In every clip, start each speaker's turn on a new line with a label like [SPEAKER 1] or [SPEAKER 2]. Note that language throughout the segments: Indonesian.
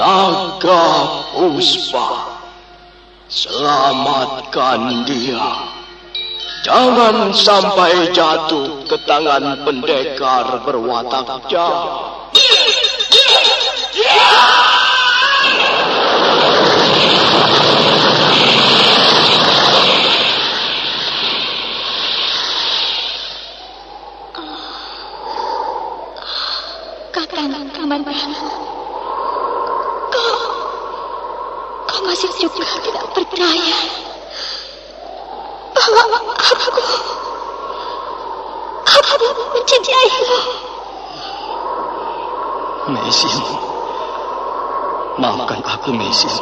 [SPEAKER 1] Naga Puspa. Selamatkan dia. Jangan sampai jatuh ke tangan pendekar berwatak jahat.
[SPEAKER 2] Kakang Kamandanu, kau masih juga tidak percaya bahwa aku, aku mencintaimu.
[SPEAKER 1] Mesin, maafkan aku Mesin.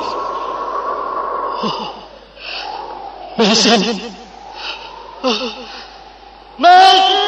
[SPEAKER 1] Mesin, Mesin.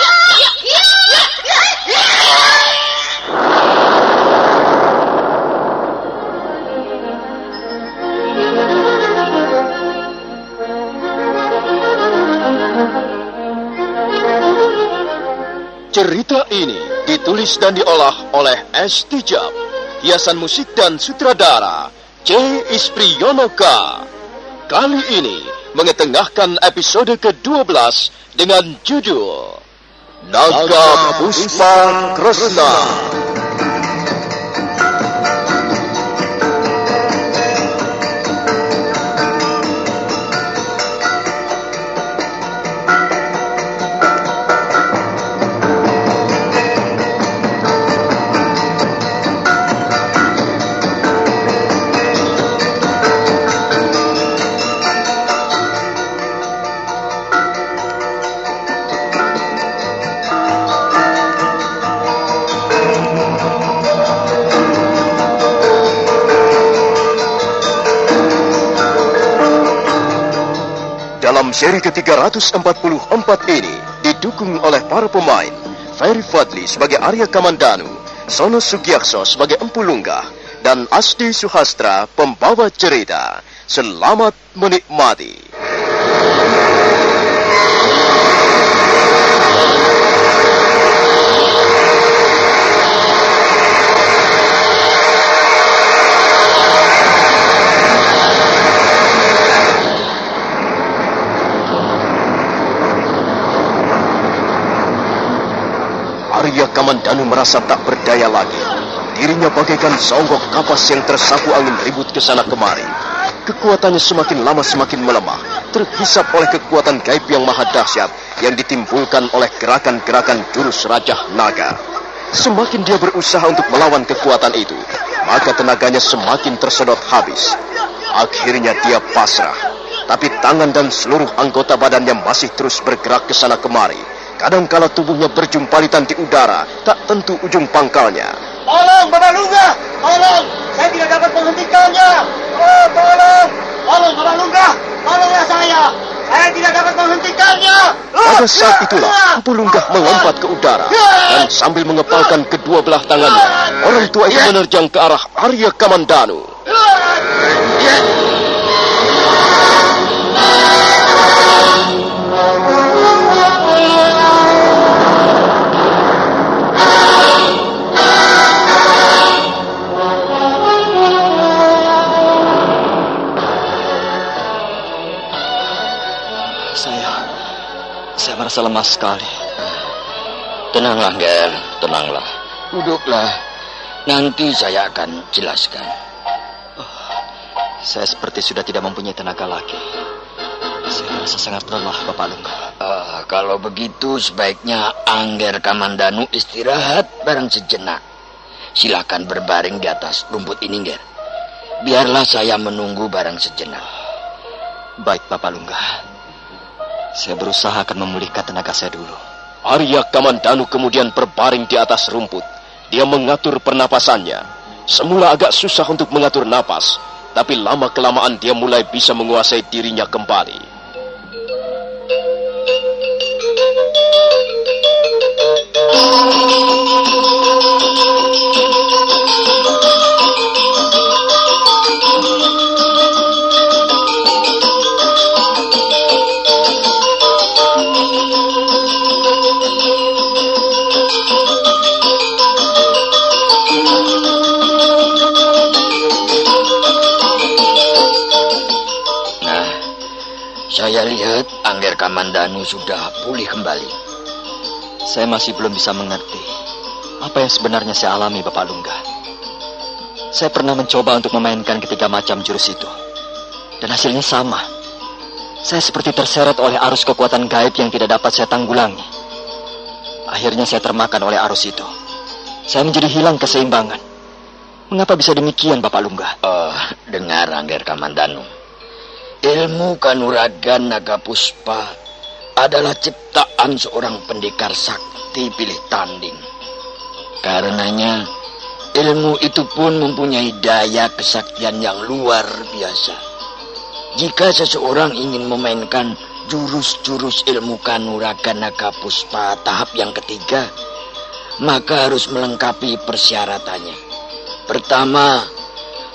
[SPEAKER 1] Cerita ini ditulis dan diolah oleh S. Tijab, hiasan musik dan sutradara C. Ispriyonoka. Kali ini mengetengahkan episode ke-12 dengan judul Naga Puspa Kresna. Seri ke-344 ini didukung oleh para pemain Ferry Fadli sebagai Arya Kamandanu, Sono Sugiakso sebagai Empu Lunggah, dan Asti Suhastra pembawa cerita. Selamat menikmati. Merasa tak berdaya lagi. Dirinya bagaikan songgok kapas yang tersapu angin ribut ke sana kemari. Kekuatannya semakin lama semakin melemah, terhisap oleh kekuatan gaib yang maha dahsyat yang ditimbulkan oleh gerakan-gerakan jurus Rajah Naga. Semakin dia berusaha untuk melawan kekuatan itu, maka tenaganya semakin tersedot habis. Akhirnya dia pasrah, tapi tangan dan seluruh anggota badannya masih terus bergerak ke sana kemari. Kadangkala tubuhnya berjumpalitan di udara, tak tentu ujung pangkalnya.
[SPEAKER 3] Tolong, Bapak Lungga! Tolong! Saya tidak dapat menghentikannya! Oh, tolong! Tolong, Bapak Lungga! Tolonglah saya! Saya tidak dapat menghentikannya!
[SPEAKER 1] Pada saat itulah, Empu Lunggah melompat ke udara dan sambil mengepalkan kedua belah tangannya, orang tua itu menerjang ke arah Arya Kamandanu. Saya, merasa lemas sekali.
[SPEAKER 3] Tenanglah, Ger. Tenanglah. Duduklah. Nanti saya akan jelaskan.
[SPEAKER 4] Saya seperti sudah tidak mempunyai tenaga lagi. Saya merasa sangat lelah, Bapak Lungga.
[SPEAKER 3] Ah, kalau begitu sebaiknya Angger Kamandanu istirahat bareng sejenak. Silakan berbaring di atas rumput ini, Ger. Biarlah saya menunggu barang sejenak.
[SPEAKER 4] Baik, Bapak Lungga. Saya berusaha akan memulihkan tenaga saya dulu.
[SPEAKER 1] Arya Kamandanu kemudian berbaring di atas rumput. Dia mengatur pernapasannya. Semula agak susah untuk mengatur napas, tapi lama-kelamaan dia mulai bisa menguasai dirinya kembali.
[SPEAKER 3] Nah, Kamandanu sudah pulih kembali.
[SPEAKER 4] Saya masih belum bisa mengerti apa yang sebenarnya saya alami, Bapak Lungga. Saya pernah mencoba untuk memainkan ketiga macam jurus itu. Dan hasilnya sama. Saya seperti terseret oleh arus kekuatan gaib yang tidak dapat saya tanggulangi. Akhirnya saya termakan oleh arus itu. Saya menjadi hilang keseimbangan. Mengapa bisa demikian, Bapak Lungga?
[SPEAKER 3] Oh, dengar Angger Kamandanu. Ilmu kanuragan naga puspa adalah ciptaan seorang pendekar sakti pilih tanding. Karenanya, ilmu itu pun mempunyai daya kesaktian yang luar biasa. Jika seseorang ingin memainkan jurus-jurus ilmu kanuragan naga puspa tahap yang ketiga, maka harus melengkapi persyaratannya. Pertama,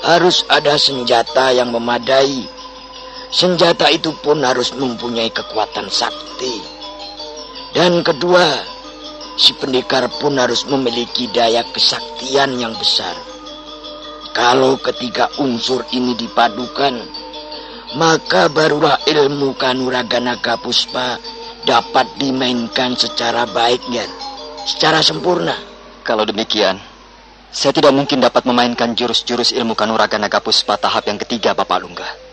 [SPEAKER 3] harus ada senjata yang memadai. Senjata itu pun harus mempunyai kekuatan sakti. Dan kedua, si pendekar pun harus memiliki daya kesaktian yang besar. Kalau ketiga unsur ini dipadukan, maka barulah ilmu kanuraga naga puspa dapat dimainkan secara baik dan secara sempurna.
[SPEAKER 4] Kalau demikian, saya tidak mungkin dapat memainkan jurus-jurus ilmu kanuraga naga puspa tahap yang ketiga, Bapak Lungga.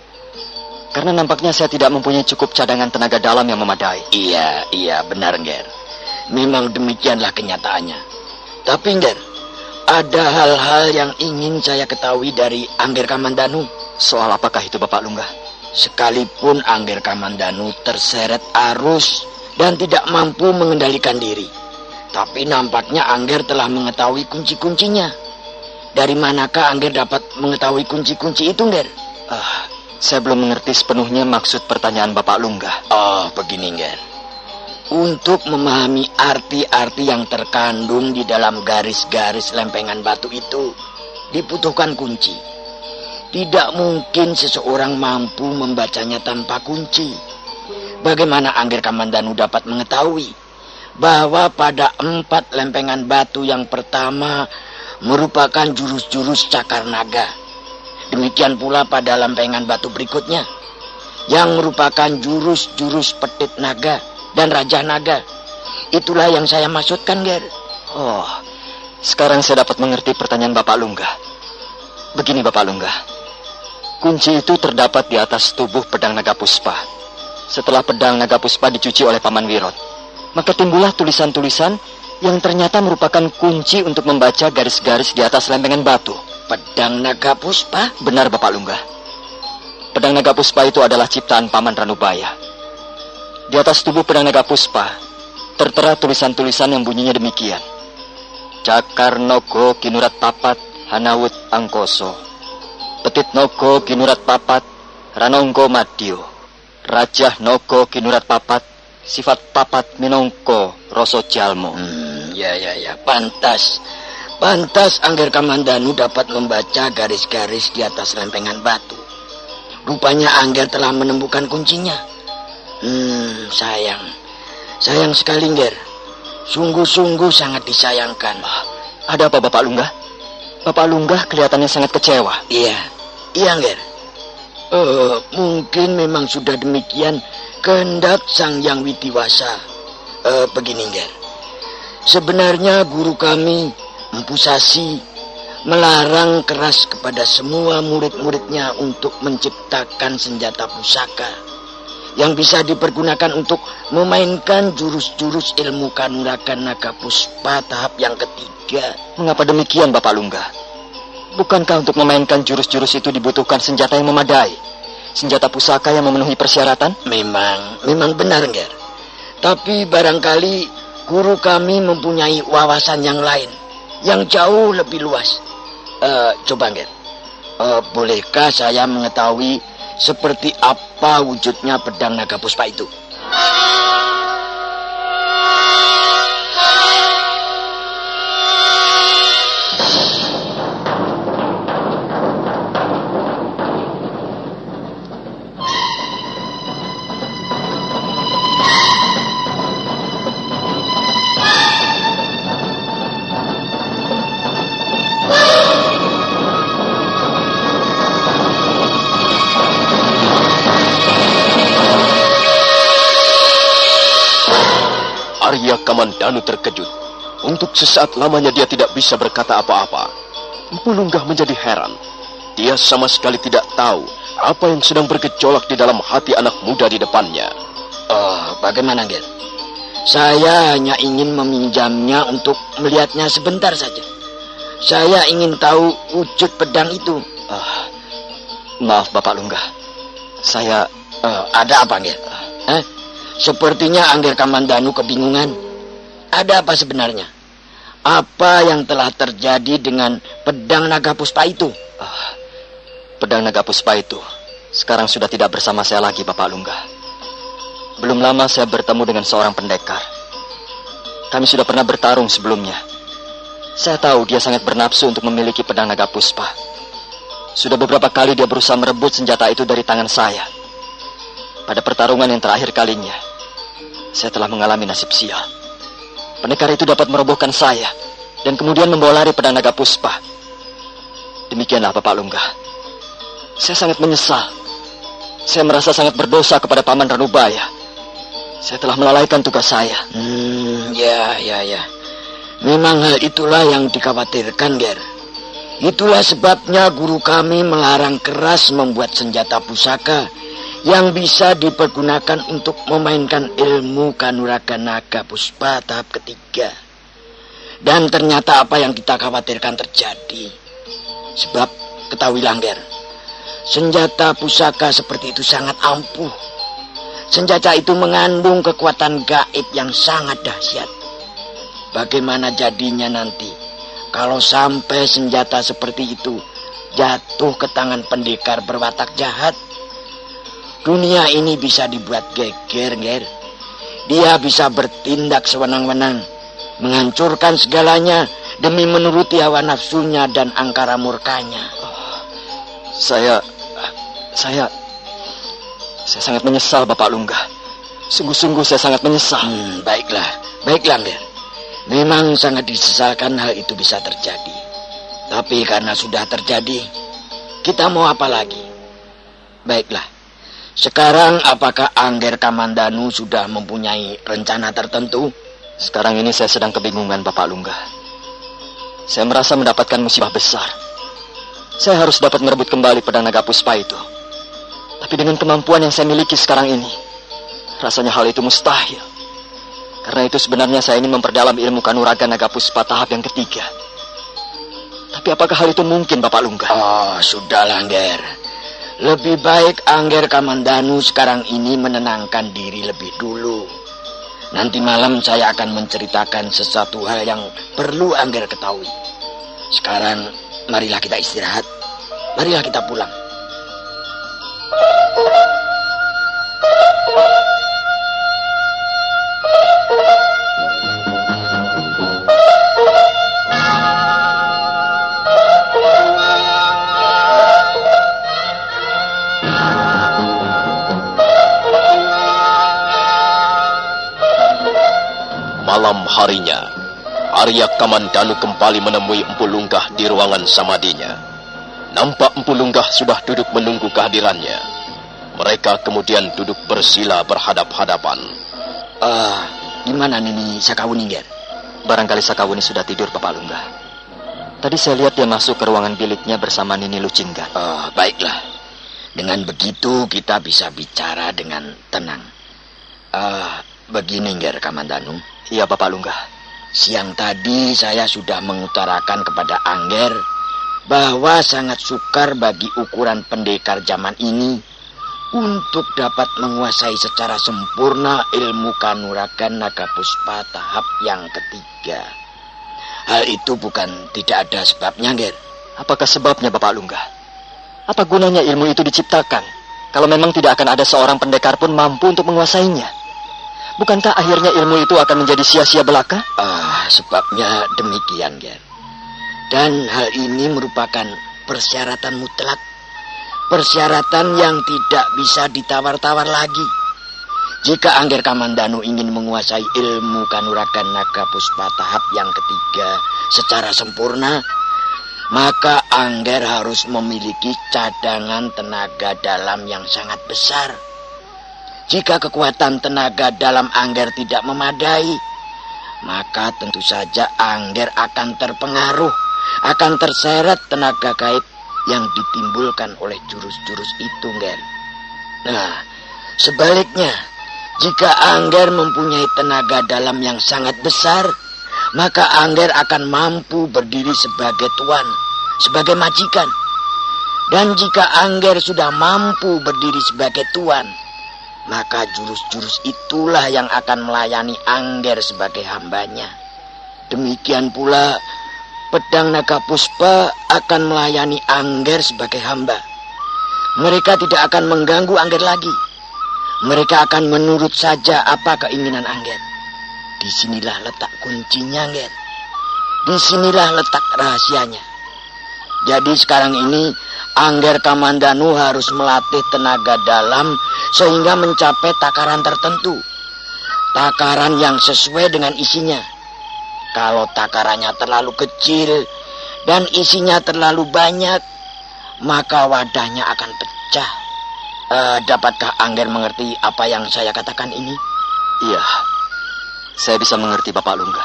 [SPEAKER 4] Karena nampaknya saya tidak mempunyai cukup cadangan tenaga dalam yang memadai.
[SPEAKER 3] Iya, iya benar, Ger. Memang demikianlah kenyataannya. Tapi, Ger, ada hal-hal yang ingin saya ketahui dari Angger Kamandanu.
[SPEAKER 4] Soal apakah itu, Bapak Lungga?
[SPEAKER 3] Sekalipun Angger Kamandanu terseret arus dan tidak mampu mengendalikan diri. Tapi nampaknya Angger telah mengetahui kunci-kuncinya. Dari manakah Angger dapat mengetahui kunci-kunci itu, Ger?
[SPEAKER 4] Ah, saya belum mengerti sepenuhnya maksud pertanyaan Bapak Lungga.
[SPEAKER 3] Oh, begini, Ger. Untuk memahami arti-arti yang terkandung di dalam garis-garis lempengan batu itu, dibutuhkan kunci. Tidak mungkin seseorang mampu membacanya tanpa kunci. Bagaimana Angger Kamandanu dapat mengetahui bahwa pada empat lempengan batu yang pertama merupakan jurus-jurus cakar naga. Demikian pula pada lempengan batu berikutnya yang merupakan jurus-jurus petit naga dan raja naga. Itulah yang saya maksudkan, Ger.
[SPEAKER 4] Oh, sekarang saya dapat mengerti pertanyaan Bapak Lungga. Begini Bapak Lungga. Kunci itu terdapat di atas tubuh pedang naga puspa. Setelah pedang naga puspa dicuci oleh Paman Wirot, maka timbullah tulisan-tulisan yang ternyata merupakan kunci untuk membaca garis-garis di atas lempengan batu.
[SPEAKER 3] Pedang naga puspa?
[SPEAKER 4] Benar Bapak Lungga. Pedang naga puspa itu adalah ciptaan Paman Ranubaya. Di atas tubuh pedang naga puspa tertera tulisan-tulisan yang bunyinya demikian. Cakar Nogo Kinurat Papat Hanawut Angkoso. Petit Nogo Kinurat Papat Ranonggo Madio. Rajah Nogo Kinurat Papat Sifat Papat Minongko Roso Jalmo.
[SPEAKER 3] Hmm, ya, ya, ya. Pantas. Pantas Angger Kamandanu dapat membaca garis-garis di atas lempengan batu. Rupanya Angger telah menemukan kuncinya. Hmm, sayang. Sayang sekali, Nger. Sungguh-sungguh sangat disayangkan.
[SPEAKER 4] Ada apa Bapak Lungga? Bapak Lungga kelihatannya sangat kecewa.
[SPEAKER 3] Iya, iya, Nger. Eh, mungkin memang sudah demikian kehendak Sang Yang Witiwasa. Eh, begini, Nger. Sebenarnya guru kami, Empu Sasi, melarang keras kepada semua murid-muridnya untuk menciptakan senjata pusaka yang bisa dipergunakan untuk memainkan jurus-jurus ilmu kanuragan naga puspa tahap yang ketiga.
[SPEAKER 4] Mengapa demikian, Bapak Lungga? Bukankah untuk memainkan jurus-jurus itu dibutuhkan senjata yang memadai? Senjata pusaka yang memenuhi persyaratan?
[SPEAKER 3] Memang, memang benar, Ger. Tapi barangkali guru kami mempunyai wawasan yang lain, yang jauh lebih luas. Uh, coba, Ger. Uh, bolehkah saya mengetahui seperti apa wujudnya pedang naga puspa itu?
[SPEAKER 1] Kamandanu terkejut. Untuk sesaat lamanya dia tidak bisa berkata apa-apa. Empu Lunggah menjadi heran. Dia sama sekali tidak tahu apa yang sedang bergejolak di dalam hati anak muda di depannya.
[SPEAKER 3] Oh, bagaimana, Gen? Saya hanya ingin meminjamnya untuk melihatnya sebentar saja. Saya ingin tahu wujud pedang itu.
[SPEAKER 4] Uh, maaf, Bapak Lunggah. Saya...
[SPEAKER 3] Uh, ada apa, Gen? Eh? Sepertinya Angger Kamandanu kebingungan. Ada apa sebenarnya? Apa yang telah terjadi dengan pedang naga puspa itu? Uh,
[SPEAKER 4] pedang naga puspa itu sekarang sudah tidak bersama saya lagi, Bapak Lungga. Belum lama saya bertemu dengan seorang pendekar. Kami sudah pernah bertarung sebelumnya. Saya tahu dia sangat bernafsu untuk memiliki pedang naga puspa. Sudah beberapa kali dia berusaha merebut senjata itu dari tangan saya. Pada pertarungan yang terakhir kalinya, saya telah mengalami nasib sial. Pendekar itu dapat merobohkan saya dan kemudian membawa lari pedang naga puspa. Demikianlah Bapak Lungga. Saya sangat menyesal. Saya merasa sangat berdosa kepada Paman Ranubaya. Saya telah melalaikan tugas saya.
[SPEAKER 3] Hmm, ya, ya, ya. Memang hal itulah yang dikhawatirkan, Ger. Itulah sebabnya guru kami melarang keras membuat senjata pusaka yang bisa dipergunakan untuk memainkan ilmu kanuraga naga puspa tahap ketiga. Dan ternyata apa yang kita khawatirkan terjadi. Sebab ketahui Langger, senjata pusaka seperti itu sangat ampuh. Senjata itu mengandung kekuatan gaib yang sangat dahsyat. Bagaimana jadinya nanti kalau sampai senjata seperti itu jatuh ke tangan pendekar berwatak jahat? Dunia ini bisa dibuat geger, ger. Dia bisa bertindak sewenang-wenang, menghancurkan segalanya demi menuruti hawa nafsunya dan angkara murkanya. Oh,
[SPEAKER 4] saya, saya, saya sangat menyesal, Bapak Lungga. Sungguh-sungguh saya sangat menyesal.
[SPEAKER 3] Hmm, baiklah, baiklah, ger. Memang sangat disesalkan hal itu bisa terjadi. Tapi karena sudah terjadi, kita mau apa lagi? Baiklah, sekarang apakah Angger Kamandanu sudah mempunyai rencana tertentu?
[SPEAKER 4] Sekarang ini saya sedang kebingungan Bapak Lungga. Saya merasa mendapatkan musibah besar. Saya harus dapat merebut kembali pedang naga puspa itu. Tapi dengan kemampuan yang saya miliki sekarang ini, rasanya hal itu mustahil. Karena itu sebenarnya saya ingin memperdalam ilmu kanuragan naga puspa tahap yang ketiga. Tapi apakah hal itu mungkin Bapak Lungga?
[SPEAKER 3] Oh, sudahlah, Angger. Lebih baik Angger Kamandanu sekarang ini menenangkan diri lebih dulu. Nanti malam saya akan menceritakan sesuatu hal yang perlu Angger ketahui. Sekarang marilah kita istirahat. Marilah kita pulang.
[SPEAKER 1] Harinya, Arya Kamandanu kembali menemui Empu Lunggah di ruangan samadinya. Nampak Empu Lunggah sudah duduk menunggu kehadirannya. Mereka kemudian duduk bersila berhadap-hadapan.
[SPEAKER 3] Ah, uh, gimana Nini Sakawuninger?
[SPEAKER 4] Barangkali Sakawuni sudah tidur, Bapak Lungga. Tadi saya lihat dia masuk ke ruangan biliknya bersama Nini Lucinggan.
[SPEAKER 3] Oh, baiklah. Dengan begitu kita bisa bicara dengan tenang. Ah, begini, Nger Kamandanu.
[SPEAKER 4] Iya, Bapak Lungga.
[SPEAKER 3] Siang tadi saya sudah mengutarakan kepada Angger bahwa sangat sukar bagi ukuran pendekar zaman ini untuk dapat menguasai secara sempurna ilmu kanuragan naga puspa tahap yang ketiga. Hal itu bukan tidak ada sebabnya, Nger.
[SPEAKER 4] Apakah sebabnya, Bapak Lungga? Apa gunanya ilmu itu diciptakan kalau memang tidak akan ada seorang pendekar pun mampu untuk menguasainya? Bukankah akhirnya ilmu itu akan menjadi sia-sia belaka?
[SPEAKER 3] Ah, sebabnya demikian, Ger. Dan hal ini merupakan persyaratan mutlak. Persyaratan yang tidak bisa ditawar-tawar lagi. Jika Angger Kamandanu ingin menguasai ilmu kanuragan naga puspa tahap yang ketiga secara sempurna, maka Angger harus memiliki cadangan tenaga dalam yang sangat besar jika kekuatan tenaga dalam Angger tidak memadai, maka tentu saja Angger akan terpengaruh, akan terseret tenaga gaib yang ditimbulkan oleh jurus-jurus itu, Nger. Nah, sebaliknya, jika Angger mempunyai tenaga dalam yang sangat besar, maka Angger akan mampu berdiri sebagai tuan, sebagai majikan. Dan jika Angger sudah mampu berdiri sebagai tuan, maka jurus-jurus itulah yang akan melayani Angger sebagai hambanya. Demikian pula pedang naga puspa akan melayani Angger sebagai hamba. Mereka tidak akan mengganggu Angger lagi. Mereka akan menurut saja apa keinginan Angger. Di sinilah letak kuncinya, Angger. Di sinilah letak rahasianya. Jadi sekarang ini Angger Kamandanu harus melatih tenaga dalam sehingga mencapai takaran tertentu. Takaran yang sesuai dengan isinya. Kalau takarannya terlalu kecil dan isinya terlalu banyak, maka wadahnya akan pecah. Uh, dapatkah Angger mengerti apa yang saya katakan ini?
[SPEAKER 4] Iya, saya bisa mengerti Bapak Lungga.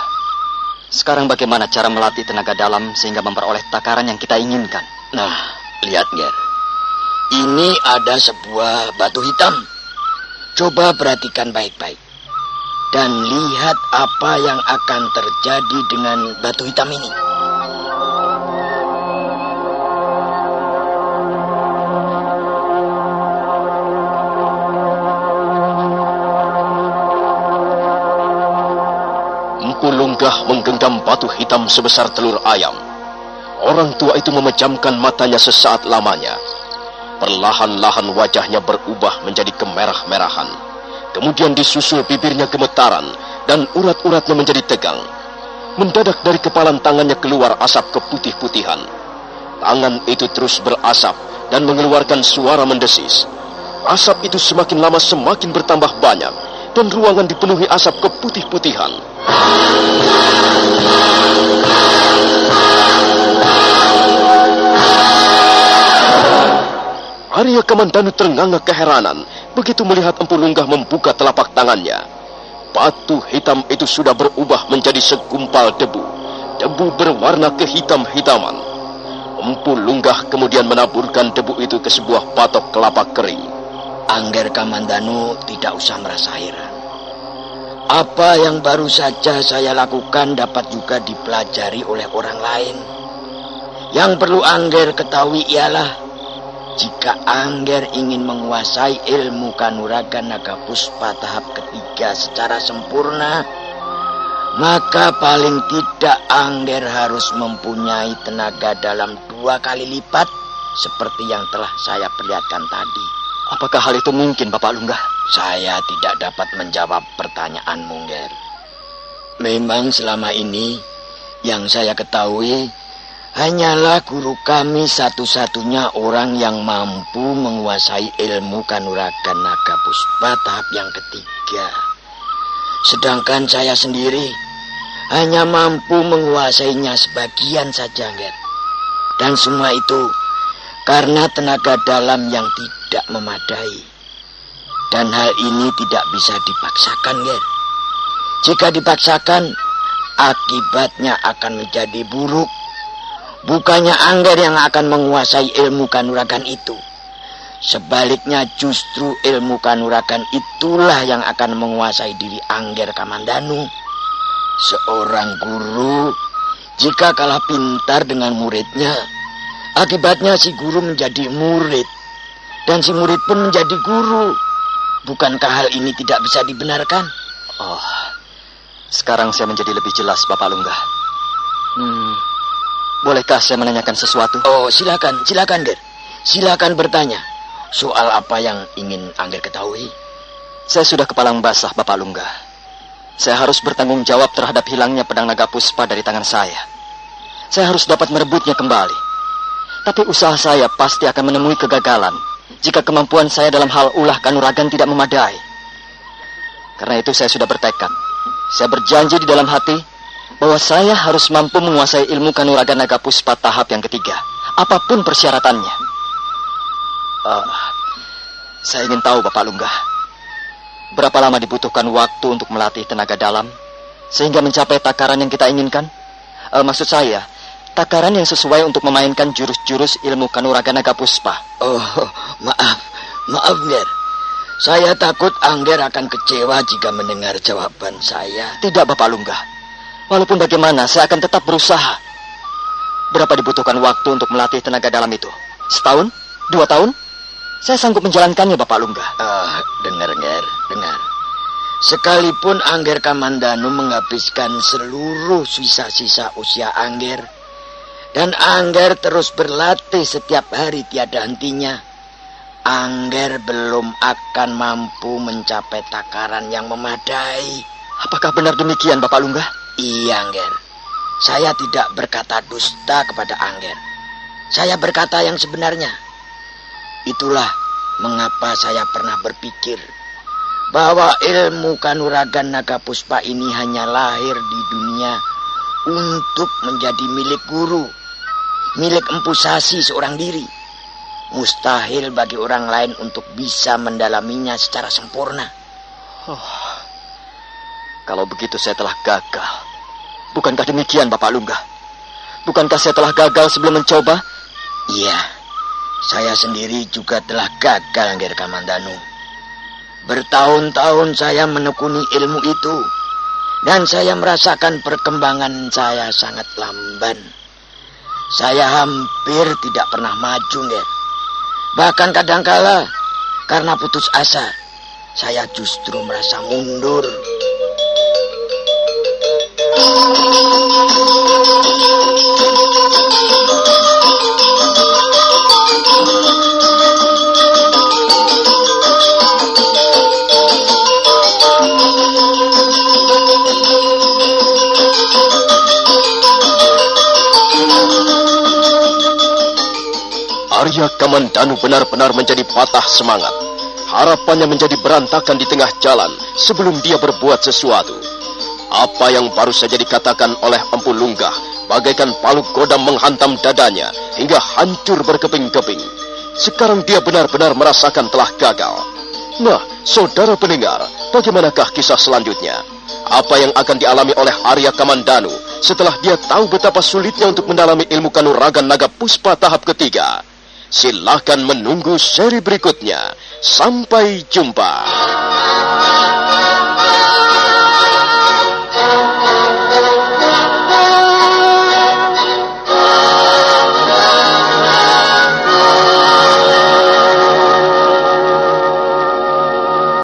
[SPEAKER 4] Sekarang bagaimana cara melatih tenaga dalam sehingga memperoleh takaran yang kita inginkan?
[SPEAKER 3] Nah, Lihat, Ger. Ini ada sebuah batu hitam. Coba perhatikan baik-baik. Dan lihat apa yang akan terjadi dengan batu hitam ini.
[SPEAKER 1] Empu Lunggah menggenggam batu hitam sebesar telur ayam. Orang tua itu memejamkan matanya sesaat lamanya. Perlahan-lahan wajahnya berubah menjadi kemerah-merahan. Kemudian disusul bibirnya gemetaran dan urat-uratnya menjadi tegang. Mendadak dari kepalan tangannya keluar asap keputih-putihan. Tangan itu terus berasap dan mengeluarkan suara mendesis. Asap itu semakin lama semakin bertambah banyak dan ruangan dipenuhi asap keputih-putihan. Arya Kamandanu ternganga keheranan begitu melihat Empu Lunggah membuka telapak tangannya. Batu hitam itu sudah berubah menjadi segumpal debu. Debu berwarna kehitam-hitaman. Empu Lunggah kemudian menaburkan debu itu ke sebuah patok kelapa kering.
[SPEAKER 3] Angger Kamandanu tidak usah merasa heran. Apa yang baru saja saya lakukan dapat juga dipelajari oleh orang lain. Yang perlu Angger ketahui ialah jika Angger ingin menguasai ilmu kanuragan naga puspa tahap ketiga secara sempurna, maka paling tidak Angger harus mempunyai tenaga dalam dua kali lipat seperti yang telah saya perlihatkan tadi.
[SPEAKER 4] Apakah hal itu mungkin, Bapak Lunggah?
[SPEAKER 3] Saya tidak dapat menjawab pertanyaan Mungger. Memang selama ini yang saya ketahui Hanyalah guru kami satu-satunya orang yang mampu menguasai ilmu kanuragan naga puspa tahap yang ketiga. Sedangkan saya sendiri hanya mampu menguasainya sebagian saja, Ger. Dan semua itu karena tenaga dalam yang tidak memadai. Dan hal ini tidak bisa dipaksakan, Ger. Jika dipaksakan, akibatnya akan menjadi buruk. Bukannya Angger yang akan menguasai ilmu kanuragan itu. Sebaliknya justru ilmu kanuragan itulah yang akan menguasai diri Angger Kamandanu. Seorang guru jika kalah pintar dengan muridnya, akibatnya si guru menjadi murid dan si murid pun menjadi guru. Bukankah hal ini tidak bisa dibenarkan?
[SPEAKER 4] Oh, sekarang saya menjadi lebih jelas, Bapak Lungga. Hmm, bolehkah saya menanyakan sesuatu?
[SPEAKER 3] Oh, silakan, silakan, Ger. Silakan bertanya. Soal apa yang ingin Angger ketahui?
[SPEAKER 4] Saya sudah kepalang basah, Bapak Lungga. Saya harus bertanggung jawab terhadap hilangnya pedang naga puspa dari tangan saya. Saya harus dapat merebutnya kembali. Tapi usaha saya pasti akan menemui kegagalan jika kemampuan saya dalam hal ulah kanuragan tidak memadai. Karena itu saya sudah bertekad. Saya berjanji di dalam hati bahwa saya harus mampu menguasai ilmu kanuragan naga puspa tahap yang ketiga. Apa pun persyaratannya. Uh, saya ingin tahu Bapak Lunggah. Berapa lama dibutuhkan waktu untuk melatih tenaga dalam sehingga mencapai takaran yang kita inginkan? Uh, maksud saya, takaran yang sesuai untuk memainkan jurus-jurus ilmu kanuragan naga puspa.
[SPEAKER 3] Oh, maaf. Maaf, Ger. Saya takut Angger akan kecewa jika mendengar jawaban saya.
[SPEAKER 4] Tidak, Bapak Lunggah. Walaupun bagaimana, saya akan tetap berusaha. Berapa dibutuhkan waktu untuk melatih tenaga dalam itu? Setahun? Dua tahun? Saya sanggup menjalankannya, Bapak Lunggah.
[SPEAKER 3] Ah, dengar, Ger, dengar. Sekalipun Angger Kamandanu menghabiskan seluruh sisa-sisa usia Angger, dan Angger terus berlatih setiap hari tiada hentinya, Angger belum akan mampu mencapai takaran yang memadai.
[SPEAKER 4] Apakah benar demikian, Bapak Lunggah?
[SPEAKER 3] Iya, Angger. Saya tidak berkata dusta kepada Angger. Saya berkata yang sebenarnya. Itulah mengapa saya pernah berpikir bahwa ilmu kanuragan naga puspa ini hanya lahir di dunia untuk menjadi milik guru, milik empu sasi seorang diri. Mustahil bagi orang lain untuk bisa mendalaminya secara sempurna.
[SPEAKER 4] Oh, kalau begitu saya telah gagal. Bukankah demikian, Bapak Lunggah? Bukankah saya telah gagal sebelum mencoba?
[SPEAKER 3] Iya, saya sendiri juga telah gagal, Angger Kamandanu. Bertahun-tahun saya menekuni ilmu itu. Dan saya merasakan perkembangan saya sangat lamban. Saya hampir tidak pernah maju, Nger. Bahkan kadangkala karena putus asa, saya justru merasa mundur.
[SPEAKER 1] Arya Kamandanu benar-benar menjadi patah semangat. Harapannya menjadi berantakan di tengah jalan sebelum dia berbuat sesuatu. Apa yang baru saja dikatakan oleh Empu Lunggah bagaikan palu godam menghantam dadanya hingga hancur berkeping-keping. Sekarang dia benar-benar merasakan telah gagal. Nah, saudara pendengar, bagaimanakah kisah selanjutnya? Apa yang akan dialami oleh Arya Kamandanu setelah dia tahu betapa sulitnya untuk mendalami ilmu kanuragan naga puspa tahap ketiga? Silahkan menunggu seri berikutnya. Sampai jumpa.